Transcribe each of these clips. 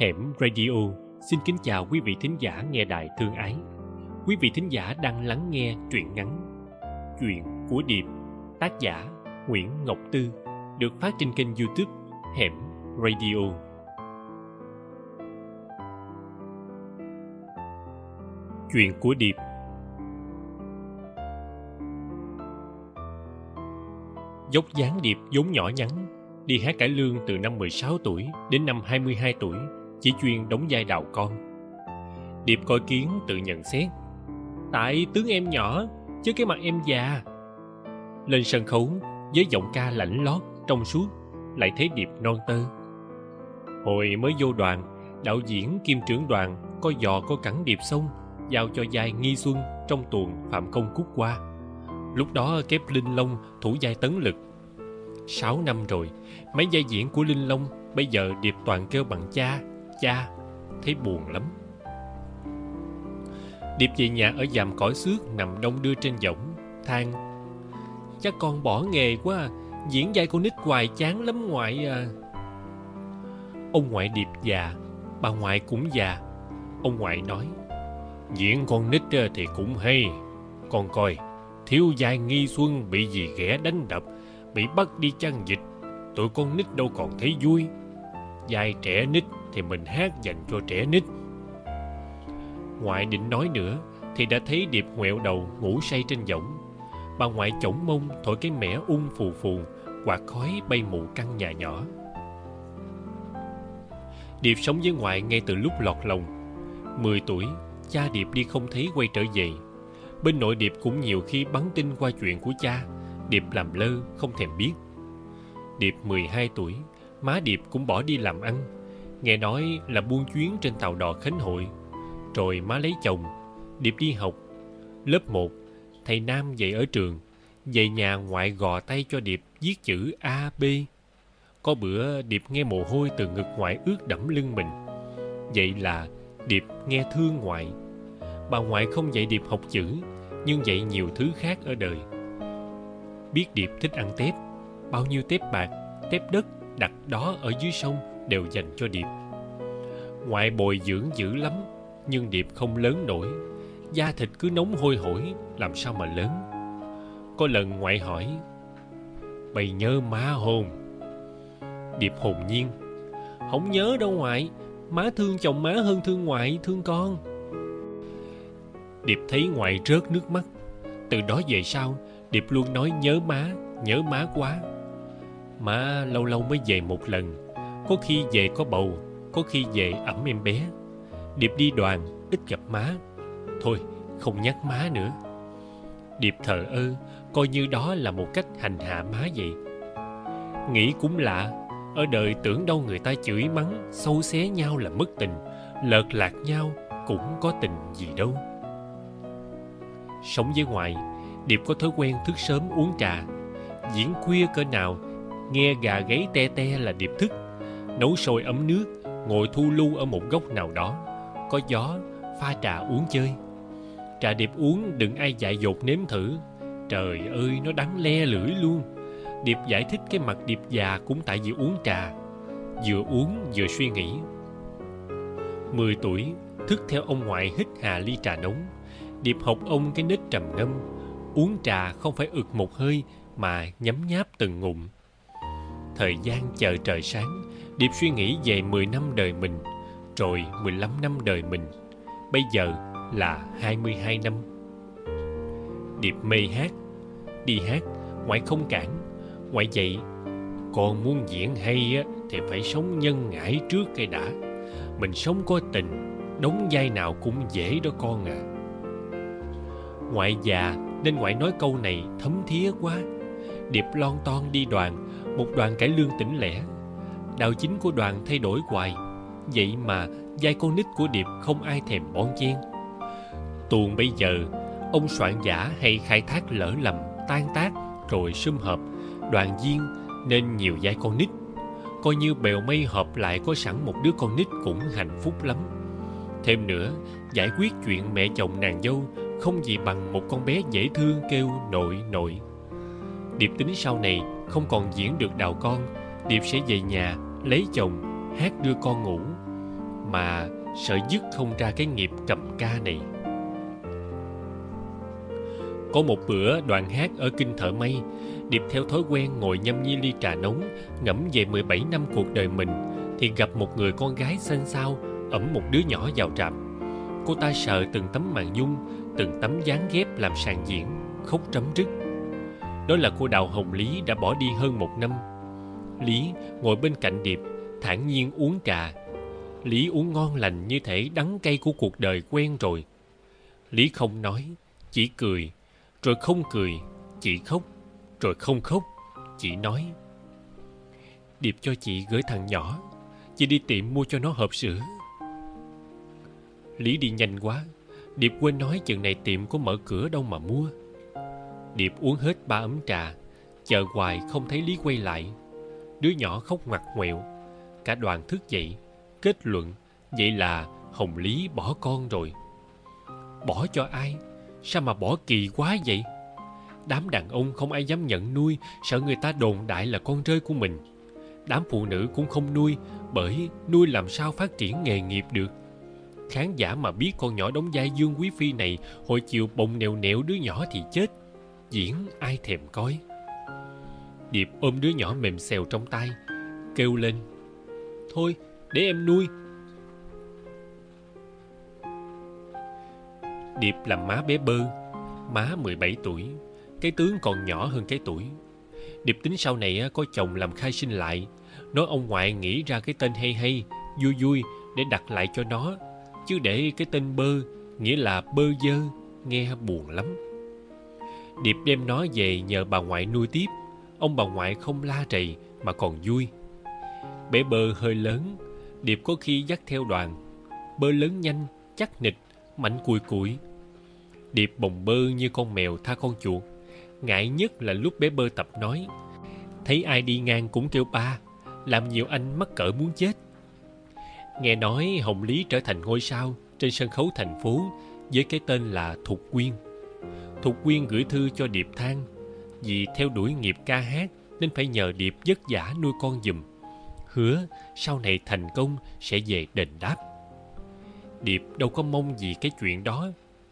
Hẻm Radio xin kính chào quý vị thính giả nghe đài thương ái. Quý vị thính giả đang lắng nghe truyện ngắn Chuyện của Điệp, tác giả Nguyễn Ngọc Tư, được phát trên kênh YouTube Hẻm Radio. Chuyện của Điệp Dốc dáng Điệp vốn nhỏ nhắn, đi hát cải lương từ năm 16 tuổi đến năm 22 tuổi, chỉ chuyên đóng vai đào con. Điệp coi kiến tự nhận xét. Tại tướng em nhỏ, chứ cái mặt em già. Lên sân khấu, với giọng ca lạnh lót, trong suốt, lại thấy Điệp non tơ. Hồi mới vô đoàn, đạo diễn kim trưởng đoàn có dò có cẳng Điệp xong, giao cho vai Nghi Xuân trong tuồng Phạm Công Cúc qua. Lúc đó kép Linh Long thủ vai tấn lực. Sáu năm rồi, mấy vai diễn của Linh Long bây giờ Điệp toàn kêu bằng cha, cha. Thấy buồn lắm. Điệp về nhà ở dằm cõi xước nằm đông đưa trên võng, than. Chắc con bỏ nghề quá à. diễn vai con nít hoài chán lắm ngoại à. Ông ngoại Điệp già, bà ngoại cũng già. Ông ngoại nói, diễn con nít thì cũng hay. Con coi, thiếu giai nghi xuân bị gì ghẻ đánh đập, bị bắt đi chăn dịch. Tụi con nít đâu còn thấy vui. Giai trẻ nít thì mình hát dành cho trẻ nít. Ngoại định nói nữa thì đã thấy Điệp ngoẹo đầu ngủ say trên võng. Bà ngoại chổng mông thổi cái mẻ ung phù phù, quạt khói bay mù căn nhà nhỏ. Điệp sống với ngoại ngay từ lúc lọt lòng. Mười tuổi, cha Điệp đi không thấy quay trở về. Bên nội Điệp cũng nhiều khi bắn tin qua chuyện của cha. Điệp làm lơ, không thèm biết. Điệp 12 tuổi, má Điệp cũng bỏ đi làm ăn. Nghe nói là buôn chuyến trên tàu đò Khánh Hội. Rồi má lấy chồng, Điệp đi học. Lớp 1, thầy Nam dạy ở trường. Về nhà ngoại gò tay cho Điệp viết chữ A, B. Có bữa Điệp nghe mồ hôi từ ngực ngoại ướt đẫm lưng mình. Vậy là Điệp nghe thương ngoại. Bà ngoại không dạy Điệp học chữ, nhưng dạy nhiều thứ khác ở đời. Biết Điệp thích ăn tép, bao nhiêu tép bạc, tép đất đặt đó ở dưới sông đều dành cho Điệp. Ngoại bồi dưỡng dữ lắm, nhưng Điệp không lớn nổi. Da thịt cứ nóng hôi hổi, làm sao mà lớn. Có lần ngoại hỏi, Bày nhớ má hồn Điệp hồn nhiên, Không nhớ đâu ngoại, má thương chồng má hơn thương ngoại, thương con. Điệp thấy ngoại rớt nước mắt. Từ đó về sau, Điệp luôn nói nhớ má, nhớ má quá. Má lâu lâu mới về một lần. Có khi về có bầu, có khi về ẩm em bé. Điệp đi đoàn, ít gặp má. Thôi, không nhắc má nữa. Điệp thờ ơ, coi như đó là một cách hành hạ má vậy. Nghĩ cũng lạ, ở đời tưởng đâu người ta chửi mắng, sâu xé nhau là mất tình, lợt lạc nhau cũng có tình gì đâu. Sống với ngoại, Điệp có thói quen thức sớm uống trà. Diễn khuya cỡ nào, nghe gà gáy te te là Điệp thức. Nấu sôi ấm nước, ngồi thu lưu ở một góc nào đó. Có gió, pha trà uống chơi. Trà Điệp uống đừng ai dại dột nếm thử. Trời ơi, nó đắng le lưỡi luôn. Điệp giải thích cái mặt Điệp già cũng tại vì uống trà. Vừa uống vừa suy nghĩ. Mười tuổi, thức theo ông ngoại hít hà ly trà nóng Điệp học ông cái nết trầm ngâm Uống trà không phải ực một hơi Mà nhấm nháp từng ngụm Thời gian chờ trời sáng Điệp suy nghĩ về 10 năm đời mình Rồi 15 năm đời mình. Bây giờ là 22 năm. Điệp mê hát Đi hát Ngoại không cản. Ngoại dạy Con muốn diễn hay á, Thì phải sống nhân ngãi trước cây đã. Mình sống có tình Đóng vai nào cũng dễ đó con à. Ngoại già nên ngoại nói câu này thấm thía quá. Điệp lon ton đi đoàn, một đoàn cải lương tỉnh lẻ. Đạo chính của đoàn thay đổi hoài. Vậy mà vai con nít của Điệp không ai thèm bon chen. Tuồng bây giờ, ông soạn giả hay khai thác lỡ lầm, tan tác rồi sum hợp, đoàn viên nên nhiều vai con nít. Coi như bèo mây hợp lại có sẵn một đứa con nít cũng hạnh phúc lắm. Thêm nữa, giải quyết chuyện mẹ chồng nàng dâu không gì bằng một con bé dễ thương kêu nội nội. Điệp tính sau này không còn diễn được đào con, Điệp sẽ về nhà, lấy chồng, hát đưa con ngủ. mà sợ dứt không ra cái nghiệp cầm ca này. Có một bữa đoàn hát ở kinh thợ mây điệp theo thói quen ngồi nhâm nhi ly trà nóng ngẫm về 17 năm cuộc đời mình thì gặp một người con gái xanh xao ẩm một đứa nhỏ vào trạm. Cô ta sợ từng tấm màn nhung từng tấm dáng ghép làm sàn diễn khóc trấm rứt đó là cô đào hồng lý đã bỏ đi hơn một năm. Lý ngồi bên cạnh điệp, thản nhiên uống trà. Lý uống ngon lành như thể đắng cay của cuộc đời quen rồi. Lý không nói, chỉ cười. Rồi không cười, chỉ khóc. Rồi không khóc, chỉ nói. Điệp cho chị gửi thằng nhỏ. Chị đi tiệm mua cho nó hộp sữa. Lý đi nhanh quá. Điệp quên nói chừng này tiệm có mở cửa đâu mà mua điệp uống hết ba ấm trà, chờ hoài không thấy lý quay lại. Đứa nhỏ khóc ngoặt ngoẹo. Cả đoàn thức dậy, kết luận vậy là hồng lý bỏ con rồi. Bỏ cho ai? Sao mà bỏ kỳ quá vậy? Đám đàn ông không ai dám nhận nuôi, sợ người ta đồn đại là con rơi của mình. Đám phụ nữ cũng không nuôi, bởi nuôi làm sao phát triển nghề nghiệp được. Khán giả mà biết con nhỏ đóng vai dương quý phi này, hồi chiều bồng nèo nẹo đứa nhỏ thì chết diễn ai thèm coi. Điệp ôm đứa nhỏ mềm xèo trong tay, kêu lên, thôi, để em nuôi. Điệp làm má bé bơ, má 17 tuổi, cái tướng còn nhỏ hơn cái tuổi. Điệp tính sau này có chồng làm khai sinh lại. Nói ông ngoại nghĩ ra cái tên hay hay, vui vui, để đặt lại cho nó. Chứ để cái tên bơ nghĩa là bơ dơ, nghe buồn lắm điệp đem nó về nhờ bà ngoại nuôi tiếp. Ông bà ngoại không la rầy mà còn vui. Bé bơ hơi lớn, điệp có khi dắt theo đoàn. Bơ lớn nhanh, chắc nịch, mảnh cùi cùi. Điệp bồng bơ như con mèo tha con chuột. Ngại nhất là lúc bé bơ tập nói, thấy ai đi ngang cũng kêu ba, làm nhiều anh mắc cỡ muốn chết. Nghe nói hồng lý trở thành ngôi sao trên sân khấu thành phố với cái tên là thục quyên thục quyên gửi thư cho điệp than vì theo đuổi nghiệp ca hát nên phải nhờ điệp vất vả nuôi con giùm. Hứa sau này thành công sẽ về đền đáp. Điệp đâu có mong gì cái chuyện đó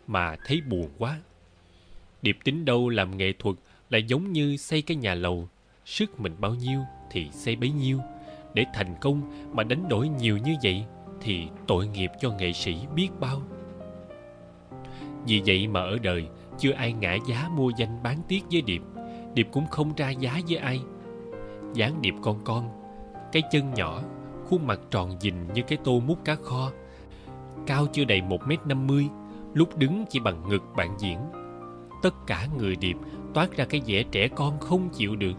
mà thấy buồn quá. Điệp tính đâu làm nghệ thuật lại giống như xây cái nhà lầu, sức mình bao nhiêu thì xây bấy nhiêu. Để thành công mà đánh đổi nhiều như vậy thì tội nghiệp cho nghệ sĩ biết bao. Vì vậy mà ở đời chưa ai ngã giá mua danh bán tiếc với điệp. Điệp cũng không ra giá với ai. Dáng điệp con con, cái chân nhỏ, khuôn mặt tròn dình như cái tô mút cá kho. Cao chưa đầy một m năm mươi, lúc đứng chỉ bằng ngực bạn diễn. Tất cả người điệp toát ra cái vẻ trẻ con không chịu được.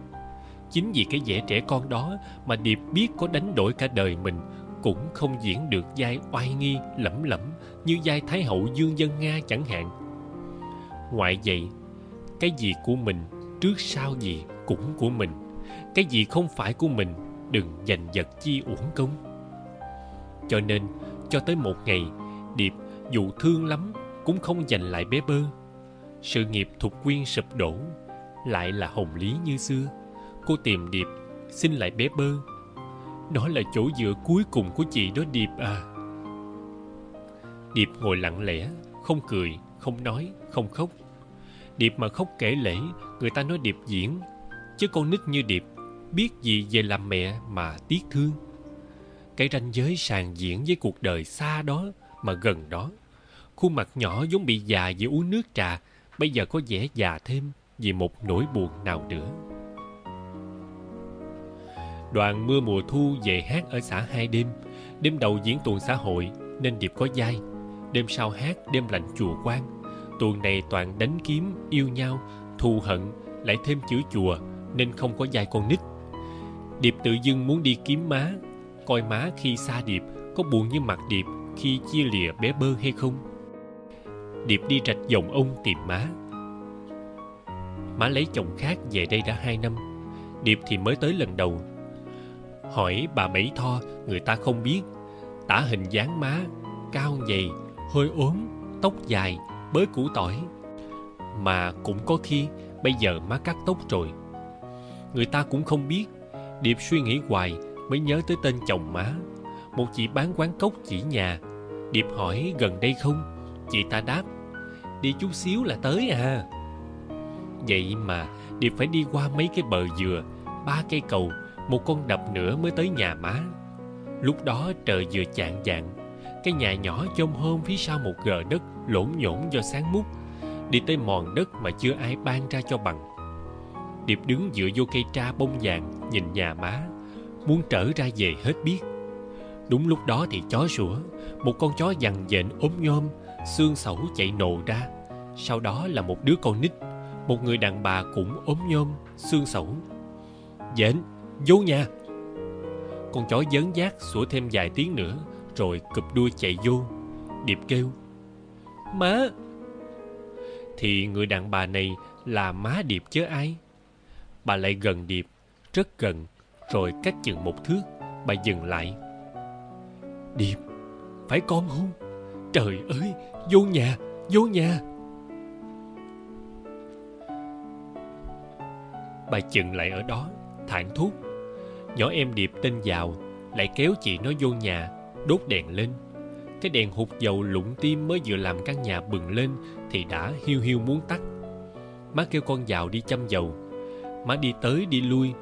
Chính vì cái vẻ trẻ con đó mà điệp biết có đánh đổi cả đời mình, cũng không diễn được vai oai nghi lẩm lẩm như vai thái hậu dương dân nga chẳng hạn ngoại vậy, cái gì của mình trước sau gì cũng của mình, cái gì không phải của mình đừng giành giật chi uổng công. Cho nên, cho tới một ngày, điệp dù thương lắm cũng không giành lại bé bơ. Sự nghiệp thục quyên sụp đổ lại là hồng lý như xưa. Cô tìm điệp xin lại bé bơ. Đó là chỗ dựa cuối cùng của chị đó điệp à. Điệp ngồi lặng lẽ, không cười không nói, không khóc. Điệp mà khóc kể lễ người ta nói điệp diễn. Chứ con nít như điệp biết gì về làm mẹ mà tiếc thương. Cái ranh giới sàn diễn với cuộc đời xa đó mà gần đó. Khuôn mặt nhỏ giống bị già vì uống nước trà, bây giờ có vẻ già thêm vì một nỗi buồn nào nữa. Đoàn mưa mùa thu về hát ở xã hai đêm. Đêm đầu diễn tuần xã hội, nên điệp có vai đêm sau hát đêm lạnh chùa quan tuồng này toàn đánh kiếm, yêu nhau, thù hận, lại thêm chữ chùa, nên không có dài con nít. Điệp tự dưng muốn đi kiếm má. Coi má khi xa điệp, có buồn như mặt điệp khi chia lìa bé bơ hay không? Điệp đi rạch dòng ông tìm má. Má lấy chồng khác về đây đã hai năm. Điệp thì mới tới lần đầu. Hỏi bà bảy tho, người ta không biết. Tả hình dáng má, cao dày hơi ốm, tóc dài, bới củ tỏi. Mà cũng có khi bây giờ má cắt tóc rồi. Người ta cũng không biết, điệp suy nghĩ hoài mới nhớ tới tên chồng má. Một chị bán quán cốc chỉ nhà. Điệp hỏi, gần đây không? Chị ta đáp, đi chút xíu là tới à. Vậy mà điệp phải đi qua mấy cái bờ dừa, ba cây cầu, một con đập nữa mới tới nhà má. Lúc đó trời vừa chạng vạng cái nhà nhỏ chôm hôm phía sau một gờ đất lổn nhổn do sáng mút, đi tới mòn đất mà chưa ai ban ra cho bằng. Điệp đứng dựa vô cây tra bông vàng, nhìn nhà má, muốn trở ra về hết biết. Đúng lúc đó thì chó sủa, một con chó dằn dện ốm nhôm xương sẩu chạy nồ ra. Sau đó là một đứa con nít, một người đàn bà cũng ốm nhôm xương sẩu. Dện, vô nhà. Con chó dớn giác sủa thêm vài tiếng nữa rồi cụp đuôi chạy vô. Điệp kêu, má! Thì người đàn bà này là má điệp chứ ai? Bà lại gần điệp, rất gần, rồi cách chừng một thước, bà dừng lại. Điệp, phải con không? Trời ơi, vô nhà vô nhà! Bà chừng lại ở đó thản thốt, nhỏ em điệp tên vào lại kéo chị nó vô nhà đốt đèn lên. Cái đèn hụt dầu lụng tim mới vừa làm căn nhà bừng lên thì đã hiu hiu muốn tắt. Má kêu con vào đi chăm dầu. Má đi tới đi lui,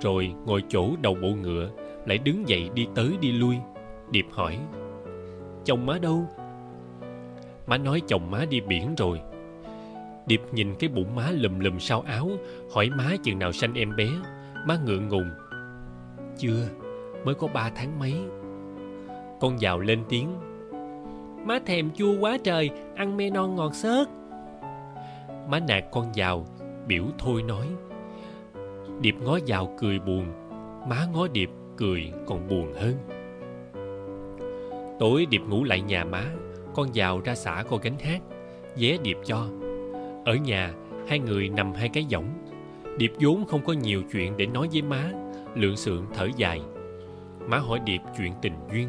rồi ngồi chỗ đầu bộ ngựa, lại đứng dậy đi tới đi lui. Điệp hỏi, chồng má đâu? Má nói, chồng má đi biển rồi. Điệp nhìn cái bụng má lùm lùm sau áo, hỏi má chừng nào sanh em bé. Má ngượng ngùng, chưa, mới có ba tháng mấy con giàu lên tiếng. Má thèm chua quá trời, ăn me non ngọt xớt. Má nạt con giàu, biểu thôi nói. Điệp ngó dạo cười buồn, má ngó điệp cười còn buồn hơn. Tối điệp ngủ lại nhà má, con giàu ra xã cô gánh hát, vé điệp cho. Ở nhà, hai người nằm hai cái võng. Điệp vốn không có nhiều chuyện để nói với má lượng sượng thở dài. Má hỏi điệp chuyện tình duyên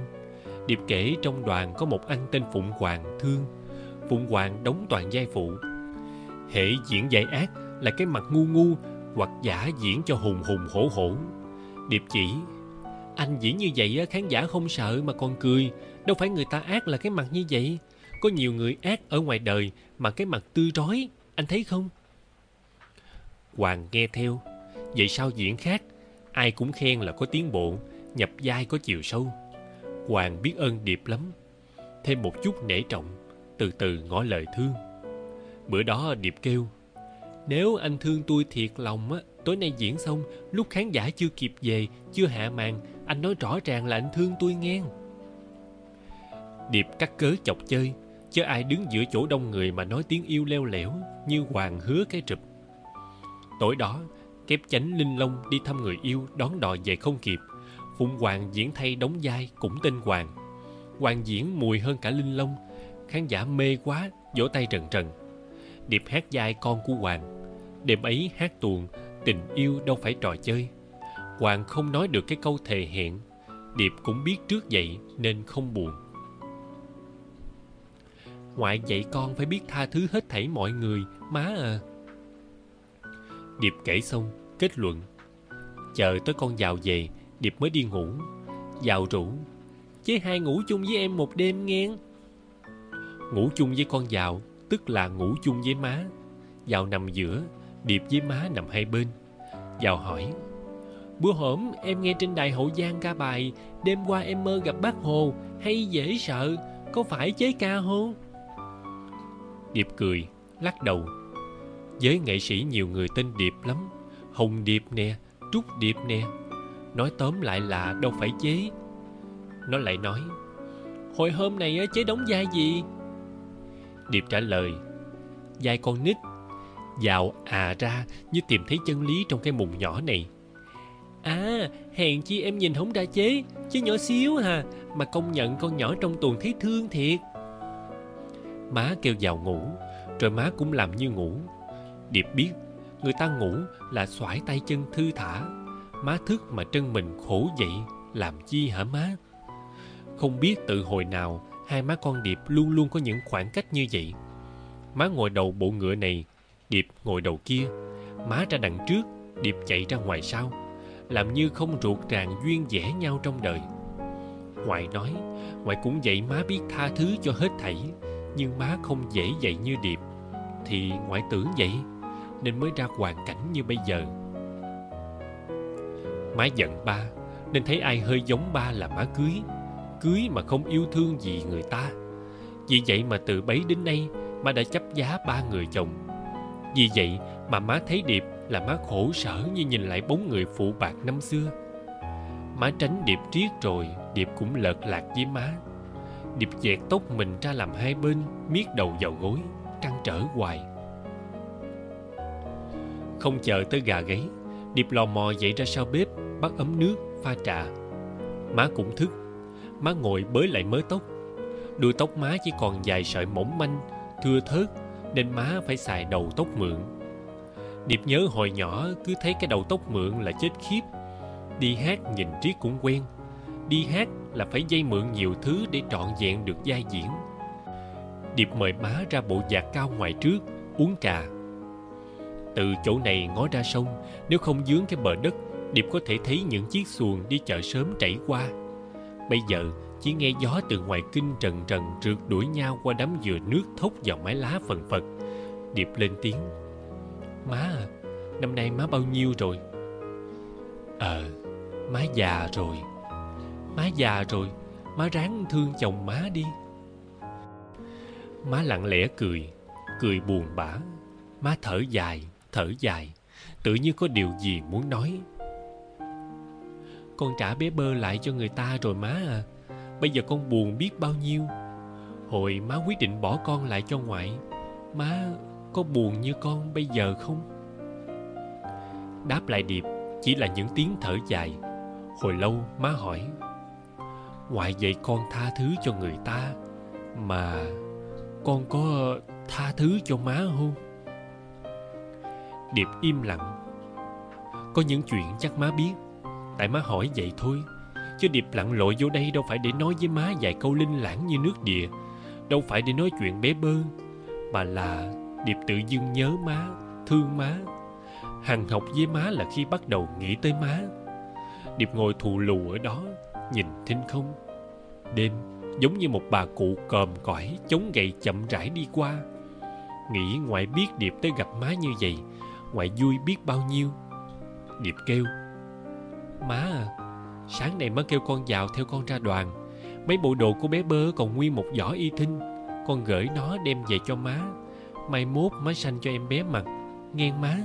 điệp kể trong đoàn có một anh tên phụng hoàng thương. Phụng hoàng đóng toàn vai phụ. Hệ diễn giải ác là cái mặt ngu ngu hoặc giả diễn cho hùng hùng hổ hổ. Điệp chỉ, anh diễn như vậy khán giả không sợ mà còn cười. Đâu phải người ta ác là cái mặt như vậy. Có nhiều người ác ở ngoài đời mà cái mặt tươi rói, anh thấy không? Hoàng nghe theo. Vậy sao diễn khác, ai cũng khen là có tiến bộ, nhập vai có chiều sâu hoàng biết ơn điệp lắm. Thêm một chút nể trọng, từ từ ngỏ lời thương. Bữa đó điệp kêu, nếu anh thương tôi thiệt lòng á, tối nay diễn xong, lúc khán giả chưa kịp về, chưa hạ màn, anh nói rõ ràng là anh thương tôi nghe. Điệp cắt cớ chọc chơi, chứ ai đứng giữa chỗ đông người mà nói tiếng yêu leo lẻo như hoàng hứa cái rụp. Tối đó, kép chánh linh long đi thăm người yêu đón đò về không kịp phụng hoàng diễn thay đóng vai cũng tên hoàng. Hoàng diễn mùi hơn cả linh long, khán giả mê quá, vỗ tay trần trần. Điệp hát vai con của hoàng, đêm ấy hát tuồng, tình yêu đâu phải trò chơi. Hoàng không nói được cái câu thề hẹn, điệp cũng biết trước vậy nên không buồn. Ngoại dạy con phải biết tha thứ hết thảy mọi người, má à. Điệp kể xong, kết luận. Chờ tới con giàu về điệp mới đi ngủ. Giàu rủ chế hai ngủ chung với em một đêm nghe. Ngủ chung với con giàu tức là ngủ chung với má. Giàu nằm giữa, điệp với má nằm hai bên. Giàu hỏi, bữa hổm em nghe trên đài hậu giang ca bài đêm qua em mơ gặp bác hồ, hay dễ sợ, có phải chế ca không điệp cười, lắc đầu, với nghệ sĩ nhiều người tên điệp lắm. Hồng điệp nè, trúc điệp nè nói tóm lại là đâu phải chế. Nó lại nói, hồi hôm này chế đóng vai gì? Điệp trả lời, vai con nít. Dạo à ra như tìm thấy chân lý trong cái mùng nhỏ này. À hèn chi em nhìn không ra chế, chứ nhỏ xíu hà, mà công nhận con nhỏ trong tuần thấy thương thiệt. Má kêu vào ngủ, rồi má cũng làm như ngủ. Điệp biết người ta ngủ là xoải tay chân thư thả má thức mà chân mình khổ vậy, làm chi hả má? Không biết từ hồi nào hai má con điệp luôn luôn có những khoảng cách như vậy. Má ngồi đầu bộ ngựa này, điệp ngồi đầu kia. Má ra đằng trước, điệp chạy ra ngoài sau. Làm như không ruột ràng duyên dẻ nhau trong đời. Ngoại nói Ngoại cũng dạy má biết tha thứ cho hết thảy, Nhưng má không dễ dạy như Điệp. Thì ngoại tưởng vậy, Nên mới ra hoàn cảnh như bây giờ. Má giận ba, Nên thấy ai hơi giống ba là má cưới Cưới mà không yêu thương gì người ta. Vì vậy mà từ bấy đến nay, Má đã chấp giá ba người chồng. Vì vậy mà má thấy Điệp là má khổ sở như nhìn lại bốn người phụ bạc năm xưa. Má tránh điệp triết rồi, điệp cũng lợt lạc với má. Điệp dẹt tóc mình ra làm hai bên, miết đầu vào gối, trăn trở hoài. Không chờ tới gà gáy, điệp lò mò dậy ra sau bếp bắt ấm nước pha trà. Má cũng thức. Má ngồi bới lại mớ tóc. Đuôi tóc má chỉ còn dài sợi mỏng manh, thưa thớt, nên má phải xài đầu tóc mượn. Điệp nhớ hồi nhỏ cứ thấy cái đầu tóc mượn là chết khiếp. Đi hát nhìn Triết cũng quen. Đi hát là phải dây mượn nhiều thứ để trọn vẹn được vai diễn. Điệp mời má ra bộ giạc cao ngoài trước, Uống trà. Từ chỗ này ngó ra sông, Nếu không dướng cái bờ đất Điệp có thể thấy những chiếc xuồng đi chợ sớm chảy qua. Bây giờ chỉ nghe gió từ ngoài kinh trần trần rượt đuổi nhau qua đám dừa nước thốc vào mái lá phần phật. Điệp lên tiếng Má à, năm nay má bao nhiêu rồi? Ờ, má già rồi. Má già rồi má ráng thương chồng má đi. Má lặng lẽ cười cười buồn bã. Má thở dài thở dài tự như có điều gì muốn nói con trả bé bơ lại cho người ta rồi má à. Bây giờ con buồn biết bao nhiêu. Hồi má quyết định bỏ con lại cho ngoại. Má, có buồn như con bây giờ không? Đáp lại điệp, chỉ là những tiếng thở dài. Hồi lâu má hỏi, Ngoại dạy con tha thứ cho người ta, Mà con có tha thứ cho má không? Điệp im lặng. Có những chuyện chắc má biết. Tại má hỏi vậy thôi. Chứ Điệp lặn lội vô đây đâu phải để nói với má vài câu linh lãng như nước địa. Đâu phải để nói chuyện bé bơ, Mà là Điệp tự dưng nhớ má, Thương má. Hằng học với má là khi bắt đầu nghĩ tới má. Điệp ngồi thù lù ở đó, Nhìn thinh không. Đêm, giống như một bà cụ còm cõi Chống gậy chậm rãi đi qua. Nghĩ ngoại biết Điệp tới gặp má như vậy Ngoại vui biết bao nhiêu. Điệp kêu Má à, Sáng nay má kêu con vào theo con ra đoàn. Mấy bộ đồ của bé bơ còn nguyên một giỏ y thinh. Con gửi nó đem về cho má. Mai mốt má sanh cho em bé mặc Nghe má.